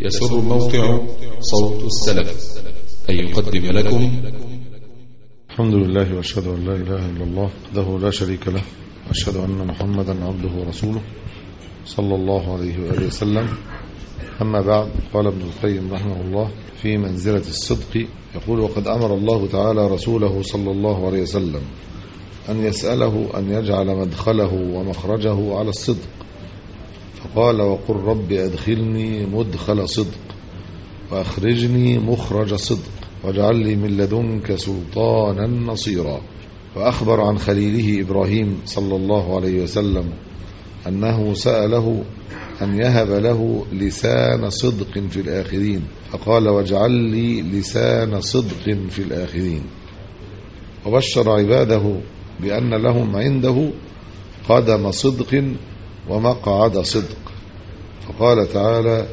يسر موقع صوت السلف أن يقدم لكم. الحمد لله وأشهد أن لا إله إلا الله وحده لا شريك له وأشهد أن محمدا عبده ورسوله صلى الله عليه وآله وسلم. أما بعد قال ابن القيم رحمه الله في منزلة الصدق يقول وقد أمر الله تعالى رسوله صلى الله عليه وسلم أن يسأله أن يجعل مدخله ومخرجه على الصدق فقال وقل رب أدخلني مدخل صدق وأخرجني مخرج صدق واجعل لي من لدنك سلطانا نصيرا. وأخبر عن خليله إبراهيم صلى الله عليه وسلم أنه سأله أن يهب له لسان صدق في الآخرين فقال واجعل لي لسان صدق في الآخرين. وبشر عباده بأن لهم عنده قدم صدق ومقعد صدق. فقال تعالى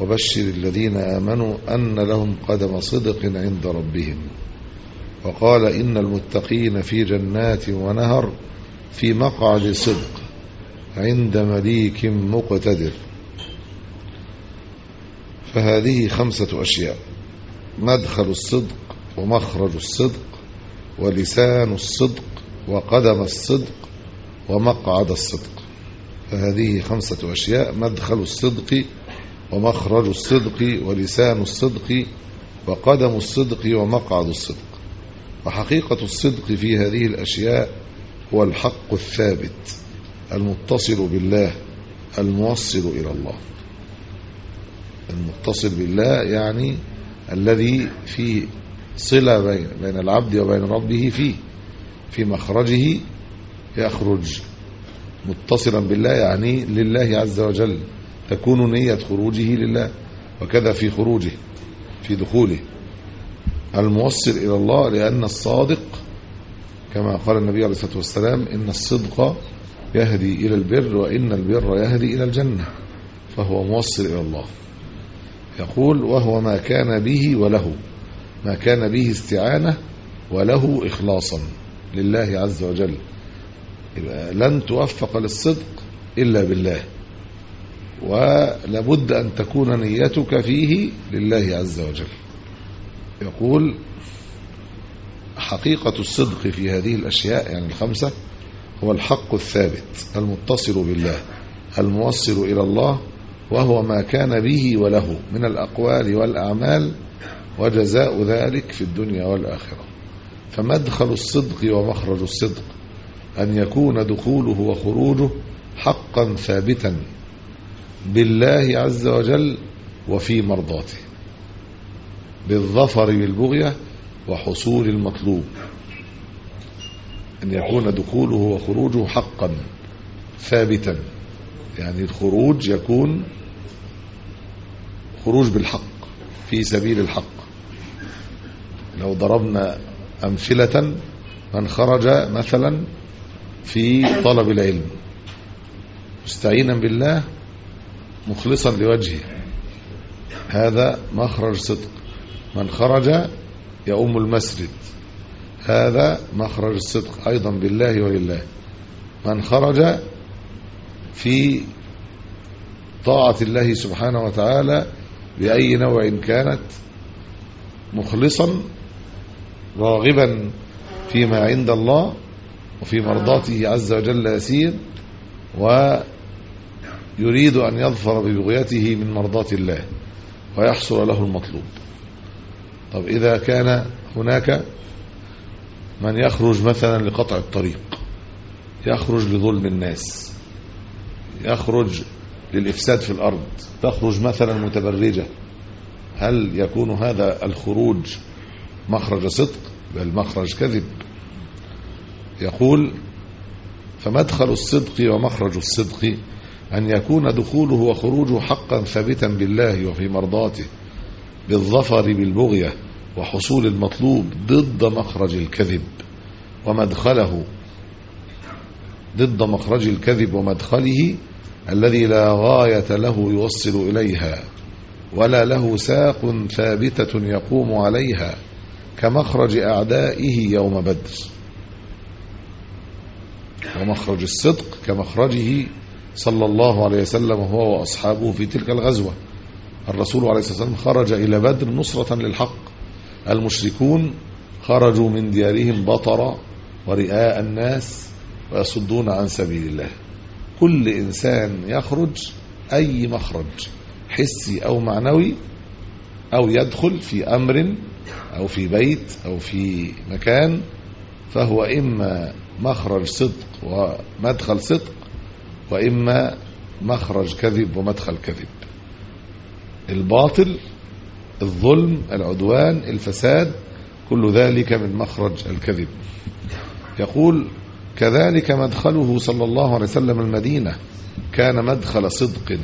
وبشر الذين آمنوا أن لهم قدم صدق عند ربهم. وقال إن المتقين في جنات ونهر في مقعد صدق عند مليك مقتدر. فهذه خمسة أشياء مدخل الصدق ومخرج الصدق ولسان الصدق وقدم الصدق ومقعد الصدق. فهذه خمسة أشياء مدخل الصدق ومخرج الصدق ولسان الصدق وقدم الصدق ومقعد الصدق. وحقيقة الصدق في هذه الأشياء هو الحق الثابت المتصل بالله الموصل إلى الله. المتصل بالله يعني الذي فيه صلة بين, العبد وبين ربه فيه في مخرجه يخرج متصلا بالله يعني لله عز وجل تكون نية خروجه لله وكذا في خروجه في دخوله. الموصل إلى الله لأن الصادق كما قال النبي عليه الصلاة والسلام إن الصدق يهدي إلى البر وإن البر يهدي إلى الجنة فهو موصل إلى الله. يقول وهو ما كان به وله ما كان به استعانة وله إخلاصا لله عز وجل. لن توفق للصدق إلا بالله ولابد أن تكون نيتك فيه لله عز وجل. يقول حقيقة الصدق في هذه الأشياء يعني الخمسة هو الحق الثابت المتصل بالله الموصل إلى الله وهو ما كان به وله من الأقوال والأعمال وجزاء ذلك في الدنيا والآخرة. فمدخل الصدق ومخرج الصدق أن يكون دخوله وخروجه حقا ثابتا بالله عز وجل وفي مرضاته بالظفر بالبغية وحصول المطلوب. أن يكون دخوله وخروجه حقا ثابتا يعني الخروج يكون خروج بالحق في سبيل الحق. لو ضربنا أمثلة من خرج مثلا في طلب العلم. مستعينا بالله مخلصا لوجهه. هذا مخرج صدق. من خرج يؤم المسجد. هذا مخرج الصدق أيضا بالله ولله. من خرج في طاعة الله سبحانه وتعالى بأي نوع كانت مخلصا راغبا فيما عند الله وفي مرضاته عز وجل يسير ويريد أن يظفر ببغيته من مرضاة الله ويحصل له المطلوب. طب إذا كان هناك من يخرج مثلا لقطع الطريق يخرج لظلم الناس يخرج للإفساد في الأرض تخرج مثلا متبرجة هل يكون هذا الخروج مخرج صدق؟ بل مخرج كذب. يقول فمدخل الصدق ومخرج الصدق أن يكون دخوله وخروجه حقا ثابتا بالله وفي مرضاته بالظفر بالبغية وحصول المطلوب ضد مخرج الكذب ومدخله ضد مخرج الكذب ومدخله الذي لا غاية له يوصل إليها ولا له ساق ثابتة يقوم عليها كمخرج أعدائه يوم بدر. ومخرج الصدق كمخرجه صلى الله عليه وسلم هو وأصحابه في تلك الغزوة. الرسول عليه الصلاة والسلام خرج إلى بدر نصرة للحق. المشركون خرجوا من ديارهم بطرا ورئاء الناس ويصدون عن سبيل الله. كل إنسان يخرج أي مخرج حسي أو معنوي أو يدخل في أمر أو في بيت أو في مكان فهو إما مخرج صدق ومدخل صدق وإما مخرج كذب ومدخل كذب. الباطل الظلم العدوان الفساد كل ذلك من مخرج الكذب. يقول كذلك مدخله صلى الله عليه وسلم المدينة كان مدخل صدق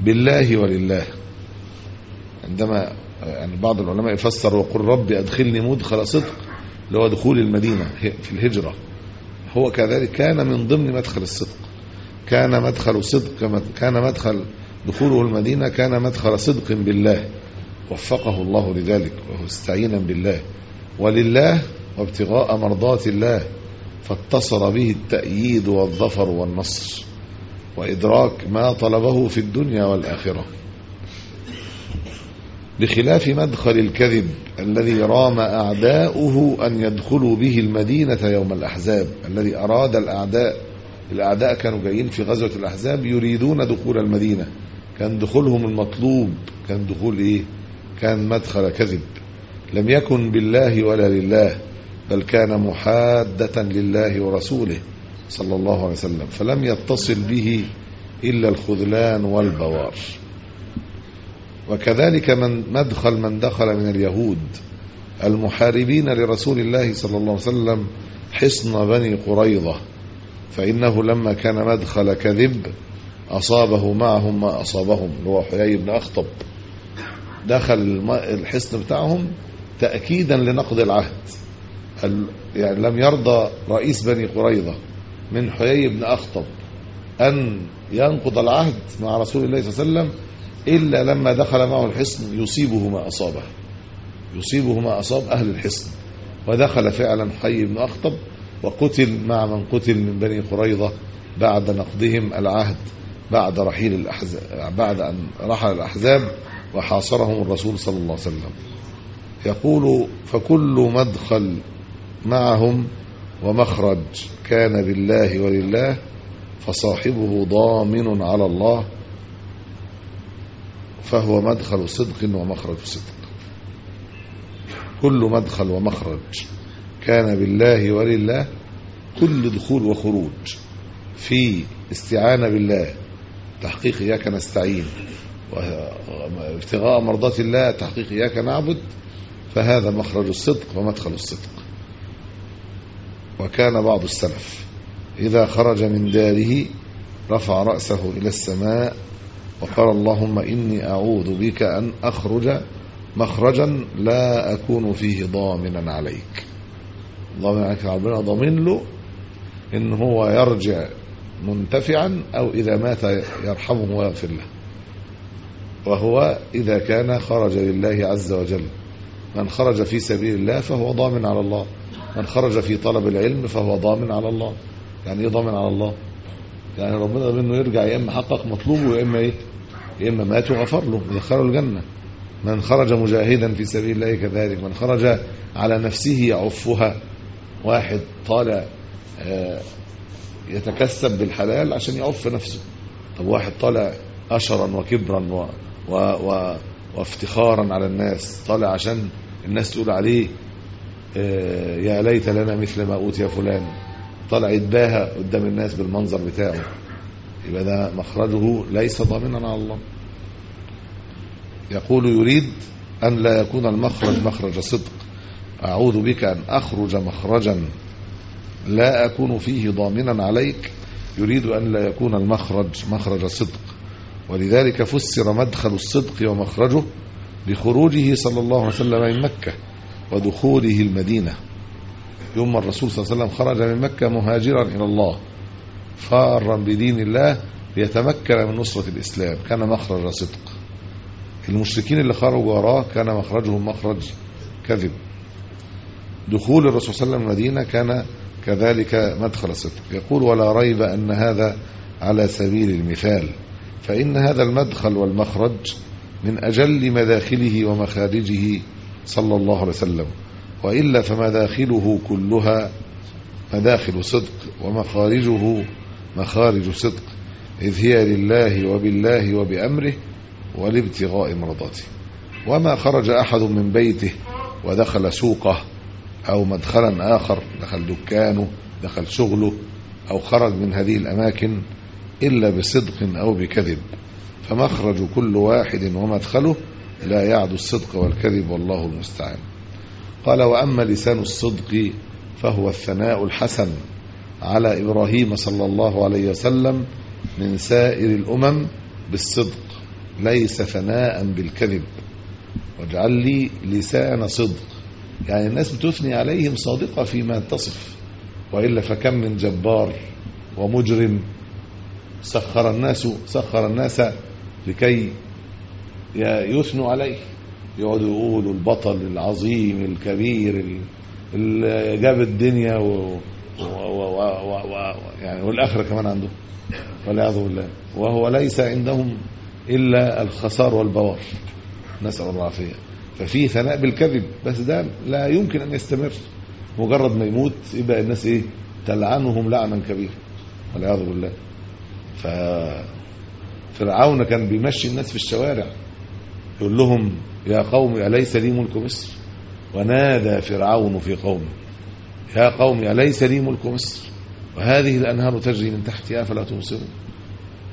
بالله ولله. عندما يعني بعض العلماء يفسر وقل ربي أدخلني مدخل صدق اللي هو دخول المدينة في الهجرة. هو كذلك كان من ضمن مدخل الصدق. كان مدخل صدق كان مدخل دخوله المدينة كان مدخل صدق بالله. وفقه الله لذلك وهو استعينا بالله. ولله وابتغاء مرضات الله فاتصل به التأييد والظفر والنصر. وإدراك ما طلبه في الدنيا والآخرة. بخلاف مدخل الكذب الذي رام أعداؤه أن يدخلوا به المدينة يوم الأحزاب. الذي أراد الأعداء الأعداء كانوا جايين في غزوة الأحزاب يريدون دخول المدينة. كان دخولهم المطلوب كان دخول إيه؟ كان مدخل كذب. لم يكن بالله ولا لله بل كان محادة لله ورسوله صلى الله عليه وسلم. فلم يتصل به إلا الخذلان والبوار. وكذلك من مدخل من دخل من اليهود المحاربين لرسول الله صلى الله عليه وسلم حصن بني قريظة فإنه لما كان مدخل كذب أصابه معهم ما أصابهم هو حيي بن أخطب. دخل الحصن بتاعهم تأكيدا لنقض العهد. يعني لم يرضى رئيس بني قريظة من حيي بن أخطب أن ينقض العهد مع رسول الله صلى الله عليه وسلم إلا لما دخل معه الحصن يصيبه ما أصابه. يصيبه ما أصاب أهل الحصن. ودخل فعلا حي بن أخطب وقتل مع من قتل من بني قريظة بعد نقضهم العهد بعد رحيل الأحزاب بعد أن رحل الأحزاب وحاصرهم الرسول صلى الله عليه وسلم. يقول فكل مدخل معهم ومخرج كان بالله ولله فصاحبه ضامن على الله فهو مدخل صدق ومخرج صدق. كل مدخل ومخرج كان بالله ولله كل دخول وخروج. في استعانة بالله تحقيق إياك نستعين وابتغاء مرضات الله تحقيق إياك نعبد فهذا مخرج الصدق ومدخل الصدق. وكان بعض السلف إذا خرج من داره رفع رأسه إلى السماء وقال اللهم إني أعوذ بك أن أخرج مخرجا لا أكون فيه ضامنا عليك. ضامن عليك ربنا ضامن له إن هو يرجع منتفعا أو إذا مات يرحمه ويغفر له. وهو إذا كان خرج لله عز وجل. من خرج في سبيل الله فهو ضامن على الله. من خرج في طلب العلم فهو ضامن على الله. يعني إيه ضامن على الله؟ يعني ربنا منه يرجع يا إما حقق مطلوبه يا إما إيه؟ يا إما مات وغفر له يدخله الجنة. من خرج مجاهدا في سبيل الله كذلك من خرج على نفسه يعفها. واحد طالع يتكسب بالحلال عشان يعف نفسه. طب واحد طالع أشرا وكبرا و و و وافتخارا على الناس طالع عشان الناس تقول عليه يا ليت لنا مثل ما أوتي فلان. طالع يتباهى قدام الناس بالمنظر بتاعه. يبقى ده مخرجه ليس ضامنا على الله. يقول يريد أن لا يكون المخرج مخرج صدق. أعوذ بك أن أخرج مخرجا لا أكون فيه ضامنا عليك. يريد أن لا يكون المخرج مخرج صدق. ولذلك فسر مدخل الصدق ومخرجه بخروجه صلى الله عليه وسلم من مكة ودخوله المدينة. يوم الرسول صلى الله عليه وسلم خرج من مكة مهاجرا إلى الله فارا بدين الله ليتمكن من نصرة الإسلام. كان مخرج صدق. المشركين اللي خرجوا وراه كان مخرجهم مخرج كذب. دخول الرسول صلى الله عليه وسلم المدينة كان كذلك مدخل صدق. يقول ولا ريب أن هذا على سبيل المثال فإن هذا المدخل والمخرج من أجل مداخله ومخارجه صلى الله عليه وسلم. وإلا فمداخله كلها مداخل صدق ومخارجه مخارج صدق إذ هي لله وبالله وبأمره ولابتغاء مرضاته. وما خرج أحد من بيته ودخل سوقه أو مدخلا آخر دخل دكانه دخل شغله أو خرج من هذه الأماكن إلا بصدق أو بكذب. فمخرج كل واحد ومدخله لا يعدو الصدق والكذب والله المستعان. قال وأما لسان الصدق فهو الثناء الحسن على إبراهيم صلى الله عليه وسلم من سائر الأمم بالصدق ليس ثناء بالكذب. واجعل لي لسان صدق. يعني الناس بتثني عليهم صادقة فيما تصف وإلا فكم من جبار ومجرم سخر الناس سخر الناس لكي يثنوا عليه. يقعدوا يقولوا البطل العظيم الكبير اللي جاب الدنيا و... و... و... و... و... يعني والآخرة كمان عنده. والعياذ بالله. وهو ليس عندهم إلا الخسار والبوار. نسأل الله العافية. ففي ثناء بالكذب. بس ده لا يمكن أن يستمر. مجرد ما يموت يبقى الناس إيه؟ تلعنهم لعنا كبيرا والعياذ بالله. ففرعون كان بيمشي الناس في الشوارع. يقول لهم يا قوم أليس لي ملك مصر؟ ونادى فرعون في قومه. يا قوم أليس لي ملك مصر؟ وهذه الأنهار تجري من تحتها فلا تبصرون؟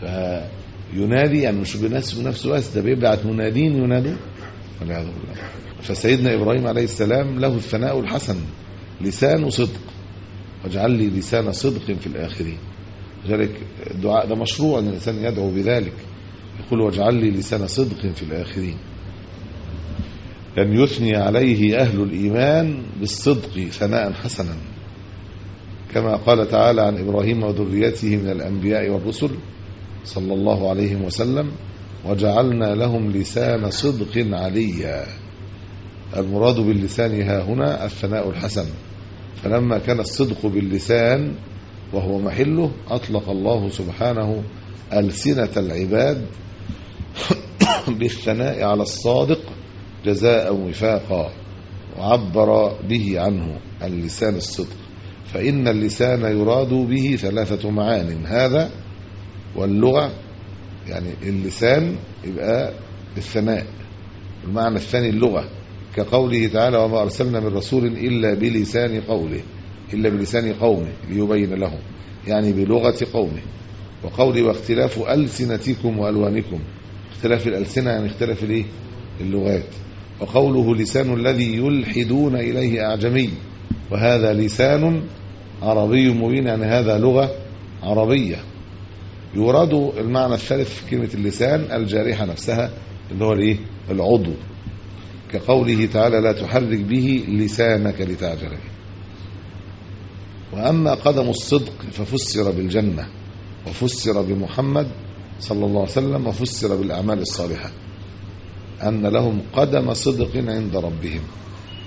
فينادي يعني مش بنفسه بنفسه بس ده بيبعت منادين ينادون. والعياذ بالله. فسيدنا إبراهيم عليه السلام له الثناء الحسن لسان صدق. واجعل لي لسان صدق في الآخرين. لذلك الدعاء ده مشروع أن الإنسان يدعو بذلك. يقول واجعل لي لسان صدق في الآخرين. أن يثني عليه أهل الإيمان بالصدق ثناء حسنا. كما قال تعالى عن إبراهيم وذريته من الأنبياء والرسل صلى الله عليه وسلم وجعلنا لهم لسان صدق عليا. المراد باللسان ها هنا الثناء الحسن. فلما كان الصدق باللسان وهو محله أطلق الله سبحانه ألسنة العباد بالثناء على الصادق جزاء وفاقا وعبر به عنه اللسان الصدق. فإن اللسان يراد به ثلاثة معان. هذا واللغة يعني اللسان يبقى الثناء. المعنى الثاني اللغة. كقوله تعالى وما أرسلنا من رسول إلا بلسان قوله. إلا بلسان قومه ليبين لهم يعني بلغة قومه. وقوله واختلاف ألسنتكم وألوانكم. اختلاف الألسنة يعني اختلاف الإيه؟ اللغات. وقوله لسان الذي يلحدون إليه أعجمي وهذا لسان عربي مبين يعني هذا لغة عربية. يراد المعنى الثالث في كلمة اللسان الجارحة نفسها اللي هو الإيه؟ العضو. كقوله تعالى لا تحرك به لسانك لتعجل به. وأما قدم الصدق ففسر بالجنة وفسر بمحمد صلى الله عليه وسلم وفسر بالأعمال الصالحة. أن لهم قدم صدق عند ربهم.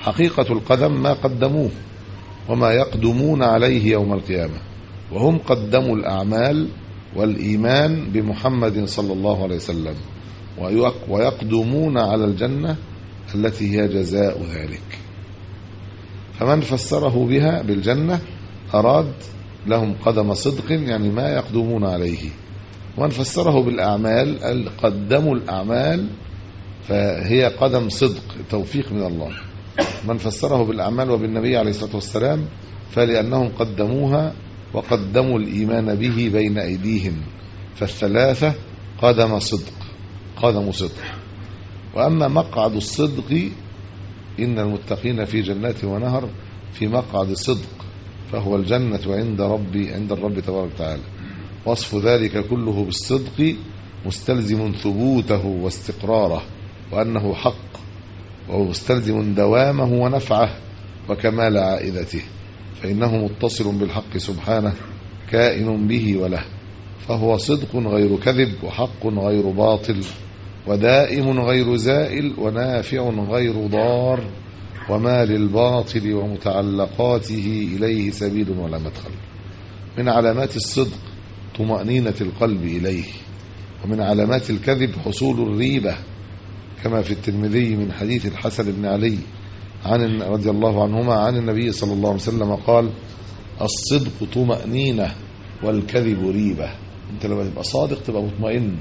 حقيقة القدم ما قدموه وما يقدمون عليه يوم القيامة. وهم قدموا الأعمال والإيمان بمحمد صلى الله عليه وسلم. ويقدمون على الجنة التي هي جزاء ذلك. فمن فسره بها بالجنة أراد لهم قدم صدق يعني ما يقدمون عليه. ومن فسره بالأعمال قدموا الأعمال فهي قدم صدق توفيق من الله. من فسره بالأعمال وبالنبي عليه الصلاة والسلام فلأنهم قدموها وقدموا الإيمان به بين أيديهم. فالثلاثة قدم صدق قدم صدق. وأما مقعد الصدق إن المتقين في جنات ونهر في مقعد صدق فهو الجنة عند ربي عند الرب تبارك وتعالى. وصف ذلك كله بالصدق مستلزم ثبوته واستقراره. وأنه حق وهو مستلزم دوامه ونفعه وكمال عائدته فإنه متصل بالحق سبحانه كائن به وله. فهو صدق غير كذب وحق غير باطل ودائم غير زائل ونافع غير ضار وما للباطل ومتعلقاته إليه سبيل ولا مدخل. من علامات الصدق طمأنينة القلب إليه ومن علامات الكذب حصول الريبة كما في الترمذي من حديث الحسن بن علي عن رضي الله عنهما عن النبي صلى الله عليه وسلم قال الصدق طمأنينة والكذب ريبة. أنت لما تبقى صادق تبقى مطمئن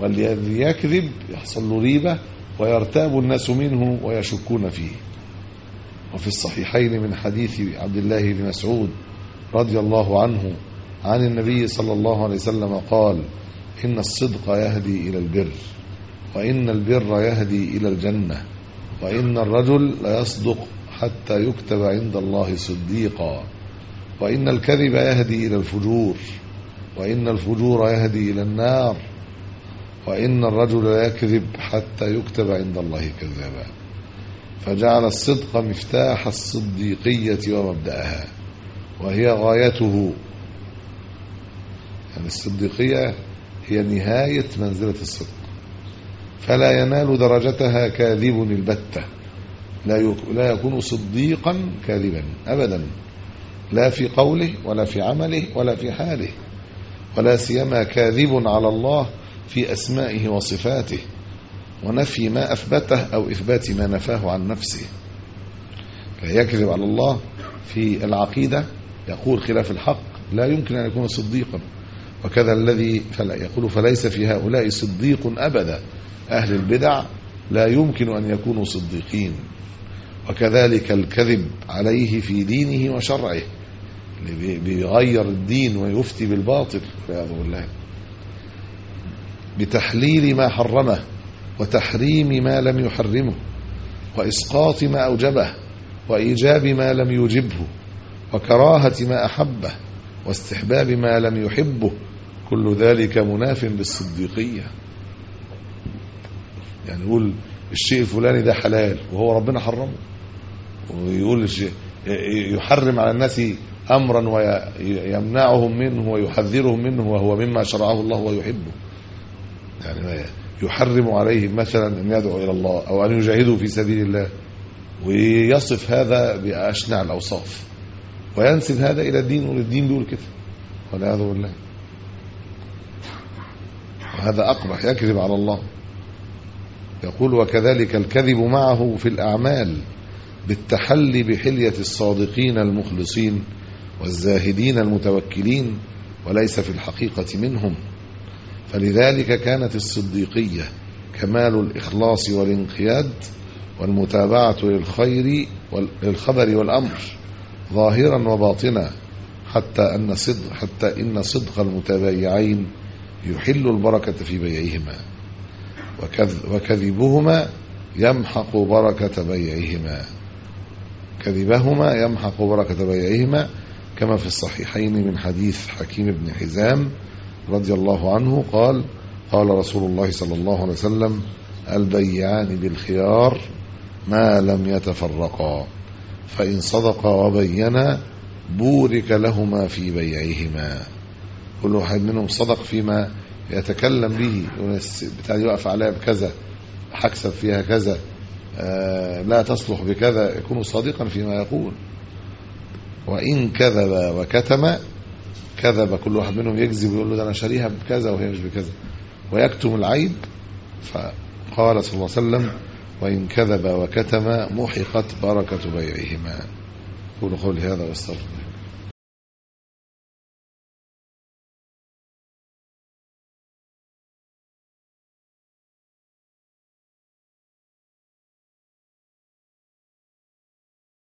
والذي يكذب يحصل له ريبة ويرتاب الناس منه ويشكون فيه. وفي الصحيحين من حديث عبد الله بن مسعود رضي الله عنه عن النبي صلى الله عليه وسلم قال إن الصدق يهدي إلى البر. وإن البر يهدي إلى الجنة وإن الرجل ليصدق حتى يكتب عند الله صديقا وإن الكذب يهدي إلى الفجور وإن الفجور يهدي إلى النار وإن الرجل يكذب حتى يكتب عند الله كذابا فجعل الصدق مفتاح الصديقية ومبدأها وهي غايته. يعني الصديقية هي نهاية منزلة الصدق. فلا ينال درجتها كاذب البتة. لا لا يكون صديقا كاذبا أبدا. لا في قوله ولا في عمله ولا في حاله. ولا سيما كاذب على الله في أسمائه وصفاته. ونفي ما أثبته أو إثبات ما نفاه عن نفسه. يكذب على الله في العقيدة. يقول خلاف الحق لا يمكن أن يكون صديقا. وكذا الذي يقول فليس في هؤلاء صديق أبدا. أهل البدع لا يمكن أن يكونوا صديقين. وكذلك الكذب عليه في دينه وشرعه اللي بيغير الدين ويفتي بالباطل والعياذ بالله. بتحليل ما حرمه وتحريم ما لم يحرمه وإسقاط ما أوجبه وإيجاب ما لم يوجبه وكراهة ما أحبه واستحباب ما لم يحبه كل ذلك مناف للصديقية يعني يقول الشيء الفلاني ده حلال وهو ربنا حرمه. ويقول يحرم على الناس أمرا ويمنعهم منه ويحذرهم منه وهو مما شرعه الله ويحبه. يعني يحرم عليهم مثلا أن يدعوا إلى الله أو أن يجاهدوا في سبيل الله. ويصف هذا بأشنع الأوصاف. وينسب هذا إلى الدين والدين بيقول كده. والعياذ بالله. وهذا أقبح يكذب على الله. يقول وكذلك الكذب معه في الأعمال بالتحلي بحلية الصادقين المخلصين والزاهدين المتوكلين وليس في الحقيقة منهم. فلذلك كانت الصديقية كمال الإخلاص والانقياد والمتابعة للخير للخبر والأمر ظاهرا وباطنا حتى أن صدق حتى إن صدق المتبايعين يحل البركة في بيعهما. وكذبهما يمحق بركة بيعهما. كذبهما يمحق بركة بيعهما كما في الصحيحين من حديث حكيم بن حزام رضي الله عنه قال قال رسول الله صلى الله عليه وسلم البيعان بالخيار ما لم يتفرقا فإن صدقا وبينا بورك لهما في بيعهما. كل واحد منهم صدق فيما يتكلم به بتاع يقف عليها بكذا حكسب فيها كذا آه لا تصلح بكذا يكون صادقا فيما يقول. وإن كذب وكتم كذب كل واحد منهم يكذب ويقول له ده أنا شاريها بكذا وهي مش بكذا. ويكتم العيب فقال صلى الله عليه وسلم وإن كذب وكتم محقت بركة بيعهما. قولوا قولي هذا واستغفر